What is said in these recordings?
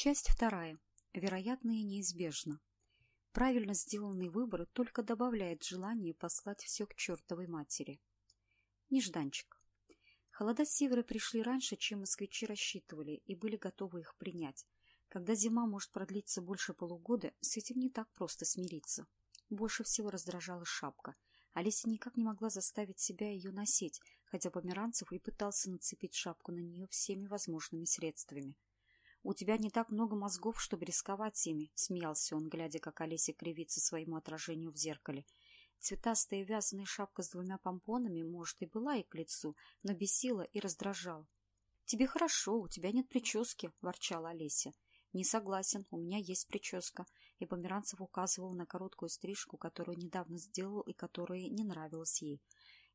Часть вторая. Вероятно и неизбежно. Правильно сделанный выбор только добавляет желание послать все к чертовой матери. Нежданчик. Холода севера пришли раньше, чем москвичи рассчитывали, и были готовы их принять. Когда зима может продлиться больше полугода, с этим не так просто смириться. Больше всего раздражала шапка. Олеся никак не могла заставить себя ее носить, хотя Померанцев и пытался нацепить шапку на нее всеми возможными средствами. «У тебя не так много мозгов, чтобы рисковать ими», — смеялся он, глядя, как Олеся кривится своему отражению в зеркале. Цветастая вязаная шапка с двумя помпонами, может, и была и к лицу, но бесила и раздражала. «Тебе хорошо, у тебя нет прически», — ворчала Олеся. «Не согласен, у меня есть прическа». И Померанцев указывал на короткую стрижку, которую недавно сделал и которая не нравилась ей.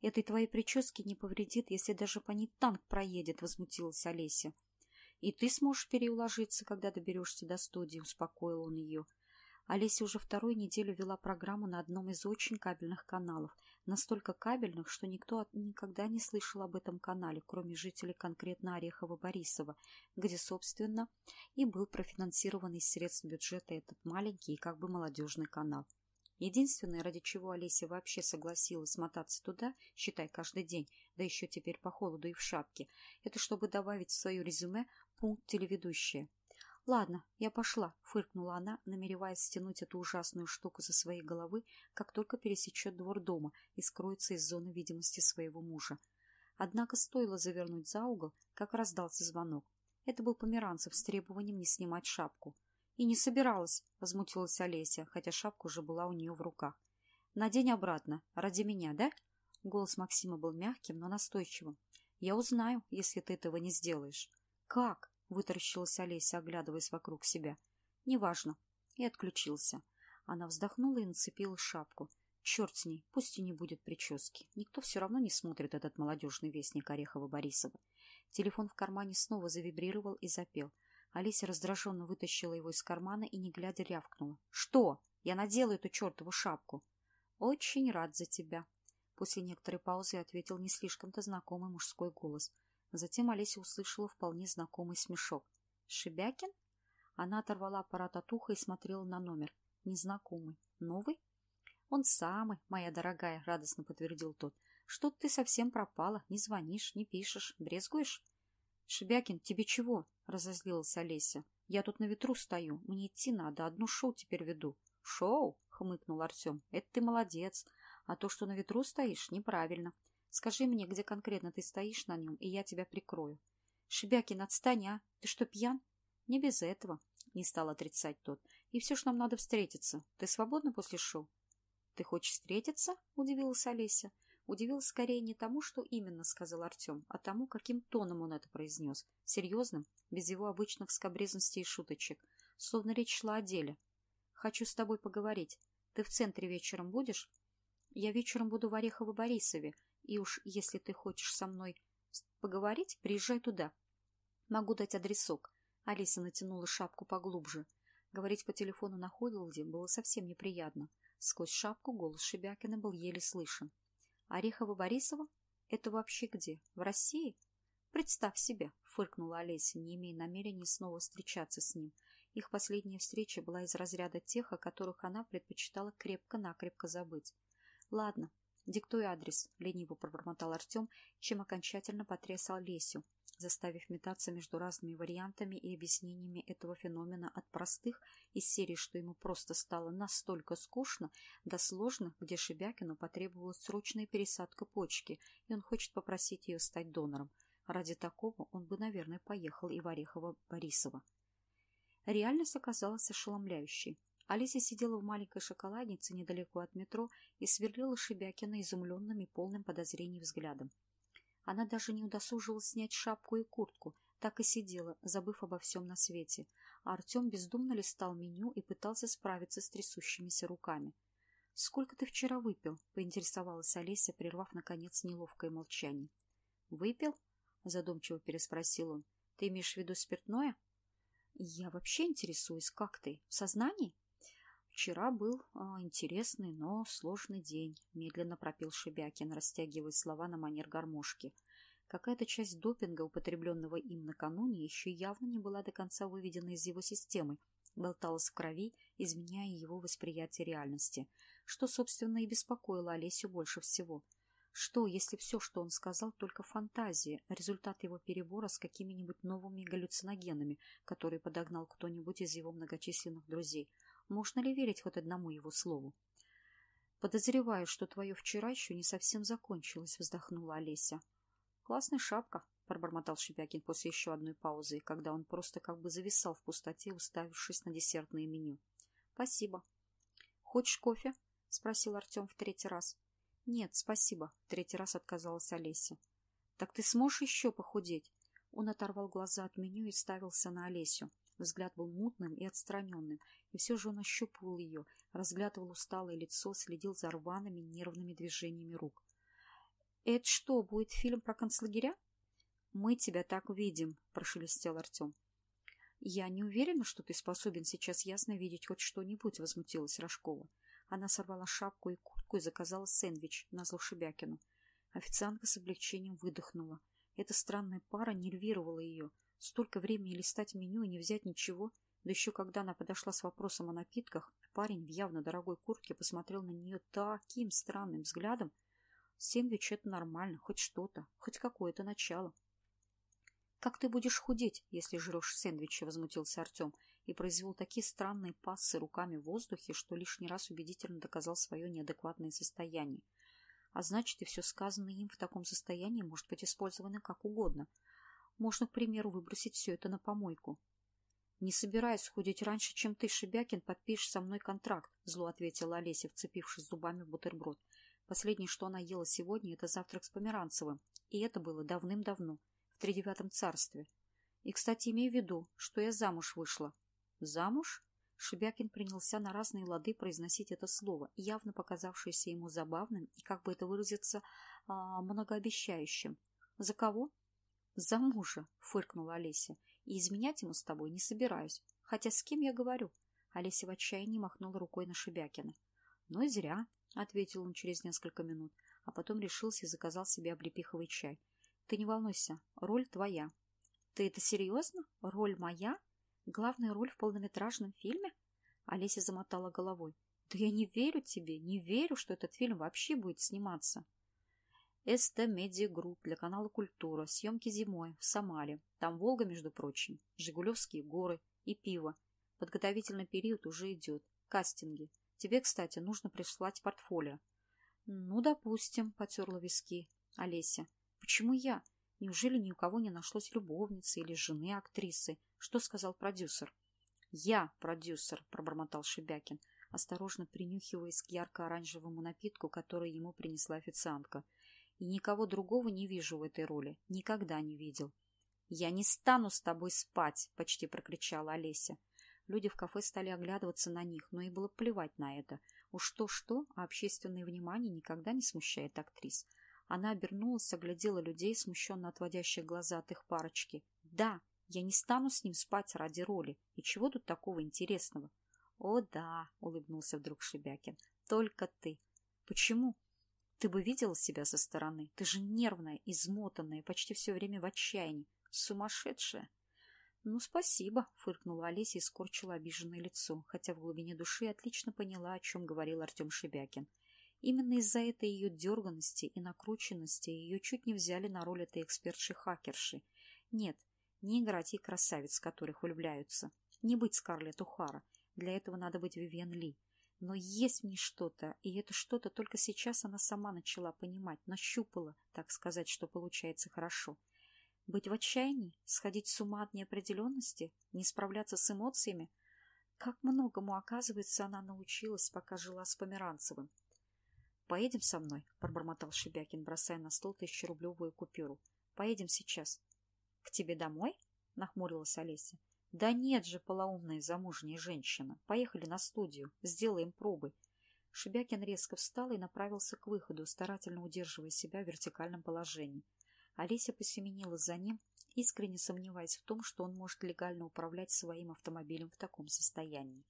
«Этой твоей прическе не повредит, если даже по ней танк проедет», — возмутилась Олеся. «И ты сможешь переуложиться, когда доберешься до студии», — успокоил он ее. Олеся уже вторую неделю вела программу на одном из очень кабельных каналов, настолько кабельных, что никто никогда не слышал об этом канале, кроме жителей конкретно Орехова-Борисова, где, собственно, и был профинансирован из средств бюджета этот маленький и как бы молодежный канал. Единственное, ради чего Олеся вообще согласилась мотаться туда, считай, каждый день, да еще теперь по холоду и в шапке, это чтобы добавить в свое резюме пункт телеведущая. «Ладно, я пошла», — фыркнула она, намереваясь стянуть эту ужасную штуку со своей головы, как только пересечет двор дома и скроется из зоны видимости своего мужа. Однако стоило завернуть за угол, как раздался звонок. Это был Померанцев с требованием не снимать шапку. «И не собиралась», — возмутилась Олеся, хотя шапка уже была у нее в руках. «Надень обратно. Ради меня, да?» Голос Максима был мягким, но настойчивым. «Я узнаю, если ты этого не сделаешь». «Как?» — вытаращилась Олеся, оглядываясь вокруг себя. «Неважно». И отключился. Она вздохнула и нацепила шапку. Черт с ней, пусть и не будет прически. Никто все равно не смотрит этот молодежный вестник Орехова-Борисова. Телефон в кармане снова завибрировал и запел. Олеся раздраженно вытащила его из кармана и, не глядя, рявкнула. «Что? Я надела эту чертову шапку!» «Очень рад за тебя!» После некоторой паузы ответил не слишком-то знакомый мужской голос. Затем Олеся услышала вполне знакомый смешок. «Шебякин?» Она оторвала аппарат от уха и смотрела на номер. «Незнакомый. Новый?» «Он самый, моя дорогая», — радостно подтвердил тот. «Что ты совсем пропала, не звонишь, не пишешь, брезгуешь?» «Шебякин, тебе чего?» — разозлилась Олеся. «Я тут на ветру стою, мне идти надо, одну шоу теперь веду». «Шоу?» — хмыкнул Артем. «Это ты молодец. А то, что на ветру стоишь, неправильно. Скажи мне, где конкретно ты стоишь на нем, и я тебя прикрою. Шебякин, отстань, а? Ты что, пьян? Не без этого, не стал отрицать тот. И все ж нам надо встретиться. Ты свободна после шоу? Ты хочешь встретиться? Удивилась Олеся. Удивилась скорее не тому, что именно сказал Артем, а тому, каким тоном он это произнес. Серьезным, без его обычных скобрезностей и шуточек. Словно речь шла о деле. Хочу с тобой поговорить. Ты в центре вечером будешь? Я вечером буду в Орехово-Борисове, и уж если ты хочешь со мной поговорить, приезжай туда. Могу дать адресок. Алиса натянула шапку поглубже. Говорить по телефону на Ходолде было совсем неприятно. Сквозь шапку голос Шебякина был еле слышен. Орехово-Борисово? Это вообще где? В России? Представь себе, фыркнула Олеся, не имея намерения снова встречаться с ним. Их последняя встреча была из разряда тех, о которых она предпочитала крепко-накрепко забыть. Ладно, «Диктуй адрес», — лениво пробормотал Артем, чем окончательно потрясал Лесю, заставив метаться между разными вариантами и объяснениями этого феномена от простых из серии, что ему просто стало настолько скучно, до сложных, где Шебякину потребовалась срочная пересадка почки, и он хочет попросить ее стать донором. Ради такого он бы, наверное, поехал и в Орехово-Борисово. Реальность оказалась ошеломляющей. Алиса сидела в маленькой шоколаднице недалеко от метро и сверлила Шебякина изумленным и полным подозрений взглядом. Она даже не удосужилась снять шапку и куртку, так и сидела, забыв обо всем на свете, а Артем бездумно листал меню и пытался справиться с трясущимися руками. — Сколько ты вчера выпил? — поинтересовалась Олеся, прервав, наконец, неловкое молчание. — Выпил? — задумчиво переспросил он. — Ты имеешь в виду спиртное? — Я вообще интересуюсь, как ты? В сознании? Вчера был а, интересный, но сложный день, медленно пропил Шебякин, растягивая слова на манер гармошки. Какая-то часть допинга, употребленного им накануне, еще явно не была до конца выведена из его системы, болталась в крови, изменяя его восприятие реальности, что, собственно, и беспокоило Олесю больше всего. Что, если все, что он сказал, только фантазия, результат его перебора с какими-нибудь новыми галлюциногенами, которые подогнал кто-нибудь из его многочисленных друзей? Можно ли верить хоть одному его слову? «Подозреваю, что твое вчера еще не совсем закончилось», — вздохнула Олеся. «Классная шапка», — пробормотал Шебякин после еще одной паузы, когда он просто как бы зависал в пустоте, уставившись на десертное меню. «Спасибо». «Хочешь кофе?» — спросил Артем в третий раз. «Нет, спасибо», — в третий раз отказалась Олеся. «Так ты сможешь еще похудеть?» Он оторвал глаза от меню и ставился на Олесю. Взгляд был мутным и отстраненным, и все же он ощупывал ее, разглядывал усталое лицо, следил за рваными нервными движениями рук. «Это что, будет фильм про концлагеря?» «Мы тебя так видим», — прошелестел Артем. «Я не уверена, что ты способен сейчас ясно видеть хоть что-нибудь», — возмутилась Рожкова. Она сорвала шапку и куртку и заказала сэндвич на Шебякину. Официантка с облегчением выдохнула. Эта странная пара нервировала ее. Столько времени листать меню и не взять ничего. Да еще когда она подошла с вопросом о напитках, парень в явно дорогой куртке посмотрел на нее таким странным взглядом. Сэндвич — это нормально, хоть что-то, хоть какое-то начало. «Как ты будешь худеть, если жрешь сэндвичи?» — возмутился Артем и произвел такие странные пассы руками в воздухе, что лишний раз убедительно доказал свое неадекватное состояние. А значит, и все сказанное им в таком состоянии может быть использовано как угодно. Можно, к примеру, выбросить все это на помойку. «Не собираюсь худеть раньше, чем ты, Шебякин, подпишешь со мной контракт», — зло ответила Олеся, вцепившись зубами в бутерброд. Последнее, что она ела сегодня, — это завтрак с Померанцевым. И это было давным-давно, в тридевятом царстве. И, кстати, имей в виду, что я замуж вышла. Замуж? Шебякин принялся на разные лады произносить это слово, явно показавшееся ему забавным и, как бы это выразиться, а, многообещающим. «За кого?» «За мужа», — фыркнула Олеся. «И изменять ему с тобой не собираюсь. Хотя с кем я говорю?» Олеся в отчаянии махнула рукой на Шебякина. «Ну и зря», — ответил он через несколько минут, а потом решился и заказал себе облепиховый чай. «Ты не волнуйся, роль твоя». «Ты это серьезно? Роль моя?» Главная роль в полнометражном фильме? Олеся замотала головой. Да я не верю тебе, не верю, что этот фильм вообще будет сниматься. СТ Медиа Групп для канала Культура. Съемки зимой в Самаре. Там Волга, между прочим. Жигулевские горы и пиво. Подготовительный период уже идет. Кастинги. Тебе, кстати, нужно прислать портфолио. Ну, допустим, потерла виски Олеся. Почему я? Неужели ни у кого не нашлось любовницы или жены актрисы? Что сказал продюсер? «Я продюсер», — пробормотал Шебякин, осторожно принюхиваясь к ярко-оранжевому напитку, который ему принесла официантка. «И никого другого не вижу в этой роли. Никогда не видел». «Я не стану с тобой спать!» — почти прокричала Олеся. Люди в кафе стали оглядываться на них, но и было плевать на это. Уж то-что, а общественное внимание никогда не смущает актрис. Она обернулась, оглядела людей, смущенно отводящих глаза от их парочки. «Да, я не стану с ним спать ради роли. И чего тут такого интересного?» «О, да», — улыбнулся вдруг Шебякин, — «только ты. Почему? Ты бы видела себя со стороны? Ты же нервная, измотанная, почти все время в отчаянии. Сумасшедшая!» «Ну, спасибо», — фыркнула Олеся и скорчила обиженное лицо, хотя в глубине души отлично поняла, о чем говорил Артем Шебякин. Именно из-за этой ее дерганности и накрученности ее чуть не взяли на роль этой экспертши-хакерши. Нет, не играть ей красавиц, которых влюбляются. Не быть Скарлетт Ухара. Для этого надо быть Вивиан Ли. Но есть в ней что-то, и это что-то только сейчас она сама начала понимать, нащупала, так сказать, что получается хорошо. Быть в отчаянии? Сходить с ума от неопределенности? Не справляться с эмоциями? Как многому, оказывается, она научилась, пока жила с Померанцевым. «Поедем со мной?» — пробормотал Шебякин, бросая на стол тысячерублевую купюру. «Поедем сейчас». «К тебе домой?» — нахмурилась Олеся. «Да нет же, полоумная замужняя женщина. Поехали на студию. Сделаем пробы». Шебякин резко встал и направился к выходу, старательно удерживая себя в вертикальном положении. Олеся посеменила за ним, искренне сомневаясь в том, что он может легально управлять своим автомобилем в таком состоянии.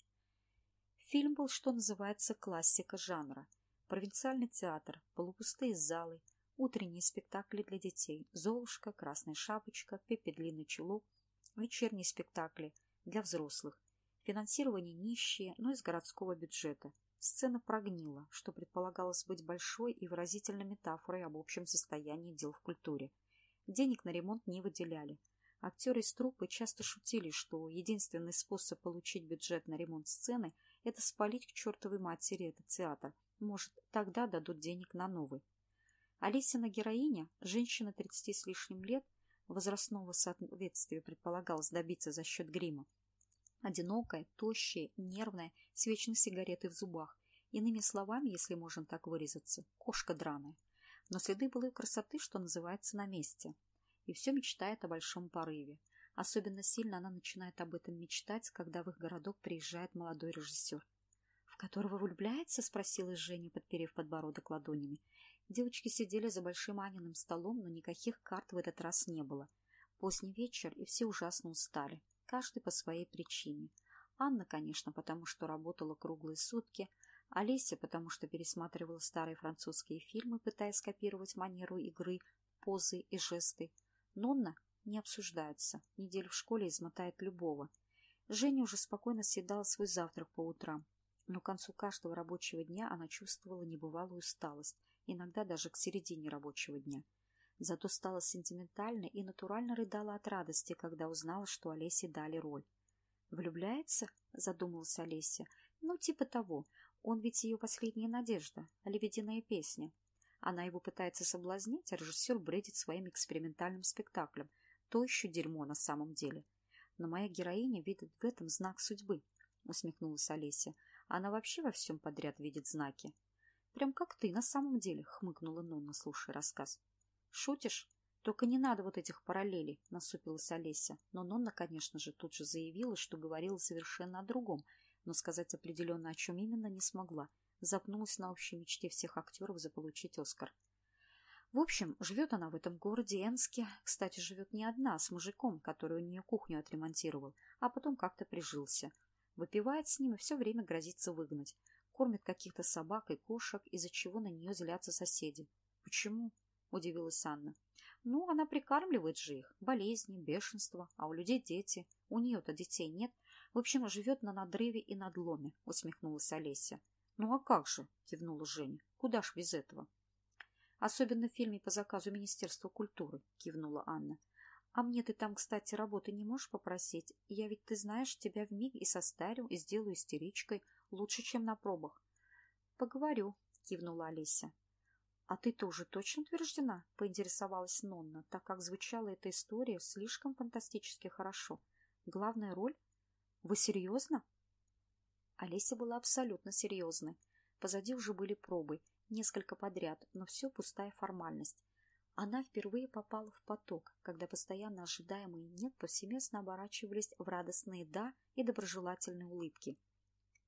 Фильм был, что называется, классика жанра. Провинциальный театр, полупустые залы, Утренние спектакли для детей. Золушка, Красная шапочка, Пеппи длинный чулок. Вечерние спектакли для взрослых. Финансирование нищие, но из городского бюджета. Сцена прогнила, что предполагалось быть большой и выразительной метафорой об общем состоянии дел в культуре. Денег на ремонт не выделяли. Актеры из труппы часто шутили, что единственный способ получить бюджет на ремонт сцены – это спалить к чертовой матери этот театр. Может, тогда дадут денег на новый. Олесина героиня, женщина 30 с лишним лет, возрастного соответствия предполагалось добиться за счет грима, Одинокая, тощая, нервная, с вечной сигаретой в зубах. Иными словами, если можно так выразиться, кошка драная. Но следы былой красоты, что называется, на месте. И все мечтает о большом порыве. Особенно сильно она начинает об этом мечтать, когда в их городок приезжает молодой режиссер. «В которого влюбляется?» — спросила Женя, подперев подбородок ладонями. Девочки сидели за большим Аниным столом, но никаких карт в этот раз не было. Поздний вечер, и все ужасно устали каждый по своей причине. Анна, конечно, потому что работала круглые сутки, Олеся, потому что пересматривала старые французские фильмы, пытаясь скопировать манеру игры, позы и жесты. Нонна не обсуждается, неделю в школе измотает любого. Женя уже спокойно съедала свой завтрак по утрам, но к концу каждого рабочего дня она чувствовала небывалую усталость, иногда даже к середине рабочего дня – Зато стала сентиментальной и натурально рыдала от радости, когда узнала, что Олесе дали роль. «Влюбляется?» — задумалась Олеся. «Ну, типа того. Он ведь ее последняя надежда, лебединая песня. Она его пытается соблазнить, а режиссер бредит своим экспериментальным спектаклем. То еще дерьмо на самом деле. Но моя героиня видит в этом знак судьбы», — усмехнулась Олеся. «Она вообще во всем подряд видит знаки». «Прям как ты на самом деле», — хмыкнула Нонна, слушая рассказ. «Шутишь? Только не надо вот этих параллелей», — насупилась Олеся. Но Нонна, конечно же, тут же заявила, что говорила совершенно о другом, но сказать определенно, о чем именно, не смогла. Запнулась на общей мечте всех актеров заполучить Оскар. В общем, живет она в этом городе Энске. Кстати, живет не одна, а с мужиком, который у нее кухню отремонтировал, а потом как-то прижился. Выпивает с ним и все время грозится выгнать. Кормит каких-то собак и кошек, из-за чего на нее злятся соседи. Почему? удивилась Анна. Ну, она прикармливает же их. Болезни, бешенство, а у людей дети. У нее-то детей нет. В общем, живет на надрыве и надломе, усмехнулась Олеся. Ну а как же, кивнула Женя. Куда ж без этого? Особенно в фильме по заказу Министерства культуры, кивнула Анна. А мне ты там, кстати, работы не можешь попросить? Я ведь, ты знаешь, тебя вмиг и состарю, и сделаю истеричкой. Лучше, чем на пробах. Поговорю, кивнула Олеся. «А ты-то уже точно утверждена?» — поинтересовалась Нонна, так как звучала эта история слишком фантастически хорошо. «Главная роль? Вы серьезно?» Олеся была абсолютно серьезной. Позади уже были пробы, несколько подряд, но все пустая формальность. Она впервые попала в поток, когда постоянно ожидаемые «нет» повсеместно оборачивались в радостные «да» и доброжелательные улыбки.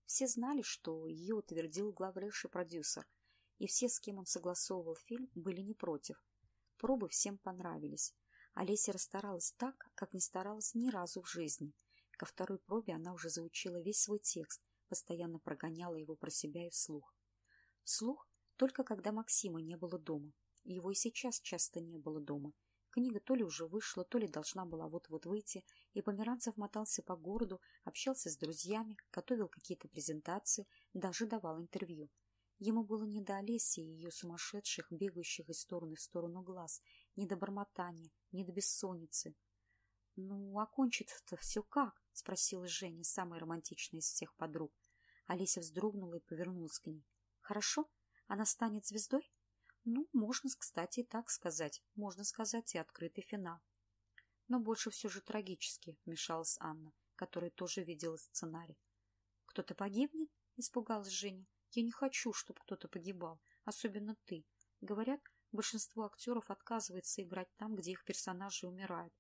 Все знали, что ее утвердил главрейший продюсер, и все, с кем он согласовывал фильм, были не против. Пробы всем понравились. Олеся расстаралась так, как не старалась ни разу в жизни. Ко второй пробе она уже заучила весь свой текст, постоянно прогоняла его про себя и вслух. Вслух только когда Максима не было дома. Его и сейчас часто не было дома. Книга то ли уже вышла, то ли должна была вот-вот выйти, и Померанцев мотался по городу, общался с друзьями, готовил какие-то презентации, даже давал интервью. Ему было не до Олеси и ее сумасшедших, бегающих из стороны в сторону глаз, не до бормотания, не до бессонницы. — Ну, окончится-то все как? — спросила Женя, самая романтичная из всех подруг. Олеся вздрогнула и повернулась к ней. — Хорошо? Она станет звездой? Ну, можно, кстати, и так сказать. Можно сказать и открытый финал. Но больше все же трагически, вмешалась Анна, которая тоже видела сценарий. — Кто-то погибнет? — испугалась Женя. Я не хочу, чтобы кто-то погибал, особенно ты. Говорят, большинство актеров отказывается играть там, где их персонажи умирают.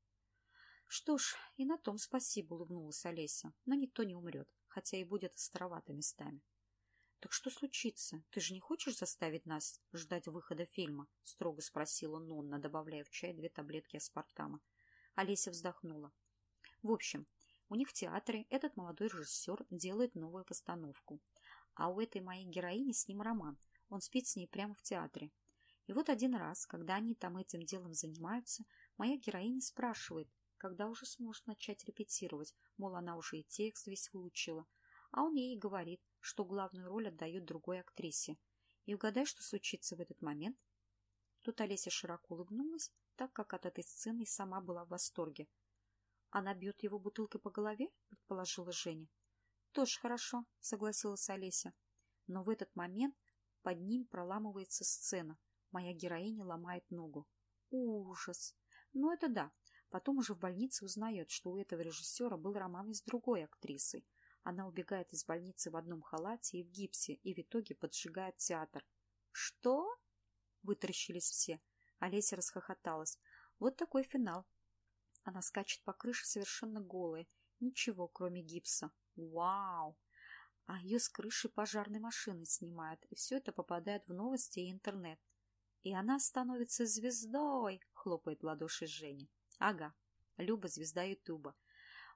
Что ж, и на том спасибо, улыбнулась Олеся. Но никто не умрет, хотя и будет островато местами. Так что случится? Ты же не хочешь заставить нас ждать выхода фильма? Строго спросила Нонна, добавляя в чай две таблетки аспартама. Олеся вздохнула. В общем, у них в театре этот молодой режиссер делает новую постановку. А у этой моей героини с ним роман. Он спит с ней прямо в театре. И вот один раз, когда они там этим делом занимаются, моя героиня спрашивает, когда уже сможет начать репетировать, мол, она уже и текст весь выучила. А он ей говорит, что главную роль отдает другой актрисе. И угадай, что случится в этот момент. Тут Олеся широко улыбнулась, так как от этой сцены и сама была в восторге. «Она бьет его бутылкой по голове?» — предположила Женя. «Тоже хорошо», — согласилась Олеся. Но в этот момент под ним проламывается сцена. Моя героиня ломает ногу. Ужас! Ну, это да. Потом уже в больнице узнает, что у этого режиссера был роман с другой актрисой. Она убегает из больницы в одном халате и в гипсе, и в итоге поджигает театр. «Что?» — вытаращились все. Олеся расхохоталась. «Вот такой финал». Она скачет по крыше совершенно голая. Ничего, кроме гипса. Вау! А ее с крыши пожарной машины снимают, и все это попадает в новости и интернет. И она становится звездой, хлопает в ладоши Женя. Ага, Люба звезда Ютуба.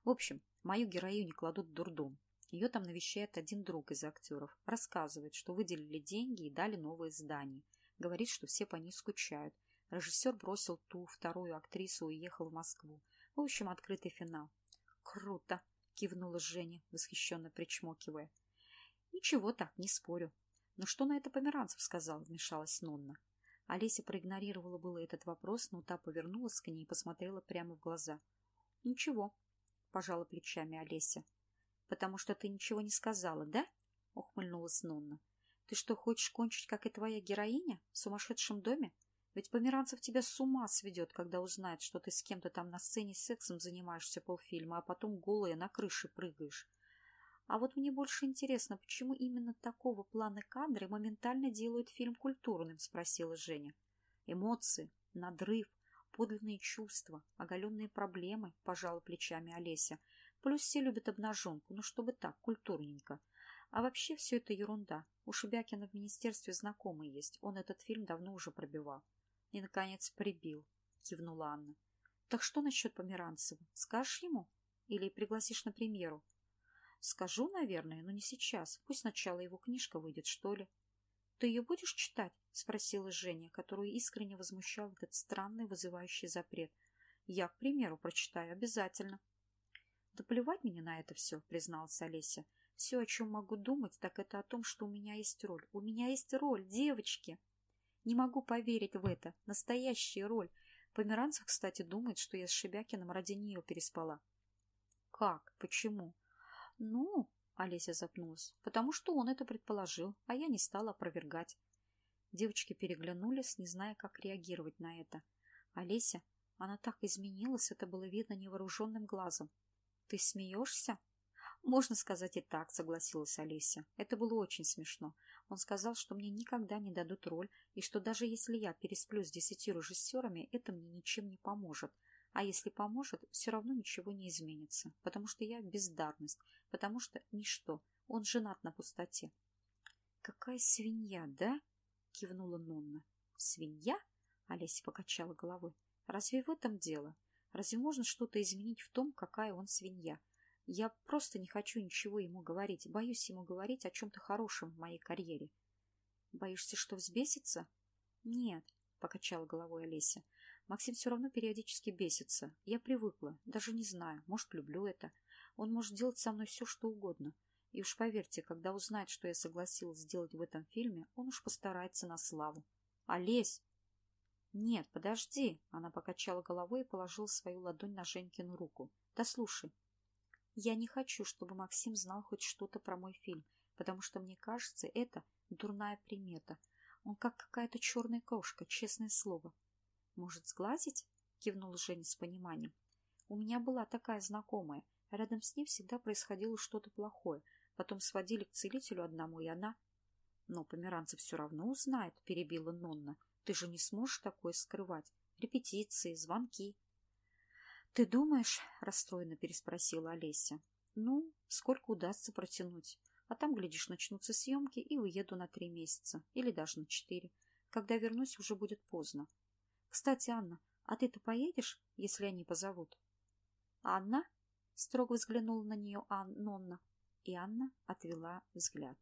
В общем, мою героиню кладут в дурдом. Ее там навещает один друг из актеров. Рассказывает, что выделили деньги и дали новое здание. Говорит, что все по ней скучают. Режиссер бросил ту вторую актрису и уехал в Москву. В общем, открытый финал. Круто! кивнула Женя, восхищенно причмокивая. Ничего так, не спорю. Но что на это Померанцев сказал, вмешалась Нонна. Олеся проигнорировала было этот вопрос, но та повернулась к ней и посмотрела прямо в глаза. Ничего, пожала плечами Олеся. Потому что ты ничего не сказала, да? ухмыльнулась Нонна. Ты что, хочешь кончить, как и твоя героиня, в сумасшедшем доме? Ведь Померанцев тебя с ума сведет, когда узнает, что ты с кем-то там на сцене сексом занимаешься полфильма, а потом голая на крыше прыгаешь. А вот мне больше интересно, почему именно такого плана кадры моментально делают фильм культурным, спросила Женя. Эмоции, надрыв, подлинные чувства, оголенные проблемы, пожала плечами Олеся. Плюс все любят обнаженку, ну чтобы так, культурненько. А вообще все это ерунда. У Шебякина в министерстве знакомый есть, он этот фильм давно уже пробивал. И, наконец, прибил, кивнула Анна. Так что насчет Померанцева? Скажешь ему? Или пригласишь на премьеру? Скажу, наверное, но не сейчас. Пусть сначала его книжка выйдет, что ли. Ты ее будешь читать? Спросила Женя, которую искренне возмущал этот странный вызывающий запрет. Я, к примеру, прочитаю обязательно. Да плевать мне на это все, призналась Олеся. Все, о чем могу думать, так это о том, что у меня есть роль. У меня есть роль, девочки. Не могу поверить в это. Настоящая роль. Померанцев, кстати, думает, что я с Шебякиным ради нее переспала. Как? Почему? Ну, Олеся запнулась, потому что он это предположил, а я не стала опровергать. Девочки переглянулись, не зная, как реагировать на это. Олеся, она так изменилась, это было видно невооруженным глазом. Ты смеешься? Можно сказать и так, согласилась Олеся. Это было очень смешно. Он сказал, что мне никогда не дадут роль, и что даже если я пересплю с десятью режиссерами, это мне ничем не поможет. А если поможет, все равно ничего не изменится, потому что я бездарность, потому что ничто. Он женат на пустоте. «Какая свинья, да?» — кивнула Нонна. «Свинья?» — Олеся покачала головой. «Разве в этом дело? Разве можно что-то изменить в том, какая он свинья? Я просто не хочу ничего ему говорить, боюсь ему говорить о чем-то хорошем в моей карьере. Боишься, что взбесится? Нет, покачала головой Олеся. Максим все равно периодически бесится. Я привыкла, даже не знаю, может, люблю это. Он может делать со мной все, что угодно. И уж поверьте, когда узнает, что я согласилась сделать в этом фильме, он уж постарается на славу. Олесь! Нет, подожди! Она покачала головой и положила свою ладонь на Женькину руку. Да слушай, я не хочу, чтобы Максим знал хоть что-то про мой фильм, потому что, мне кажется, это дурная примета. Он как какая-то черная кошка, честное слово. Может, сглазить? Кивнул Женя с пониманием. У меня была такая знакомая. Рядом с ней всегда происходило что-то плохое. Потом сводили к целителю одному, и она... Но Померанцев все равно узнает, перебила Нонна. Ты же не сможешь такое скрывать. Репетиции, звонки. «Ты думаешь?» — расстроенно переспросила Олеся. «Ну, сколько удастся протянуть. А там, глядишь, начнутся съемки и уеду на три месяца. Или даже на четыре. Когда вернусь, уже будет поздно. Кстати, Анна, а ты-то поедешь, если они позовут?» «Анна?» — строго взглянула на нее Ан Нонна. И Анна отвела взгляд.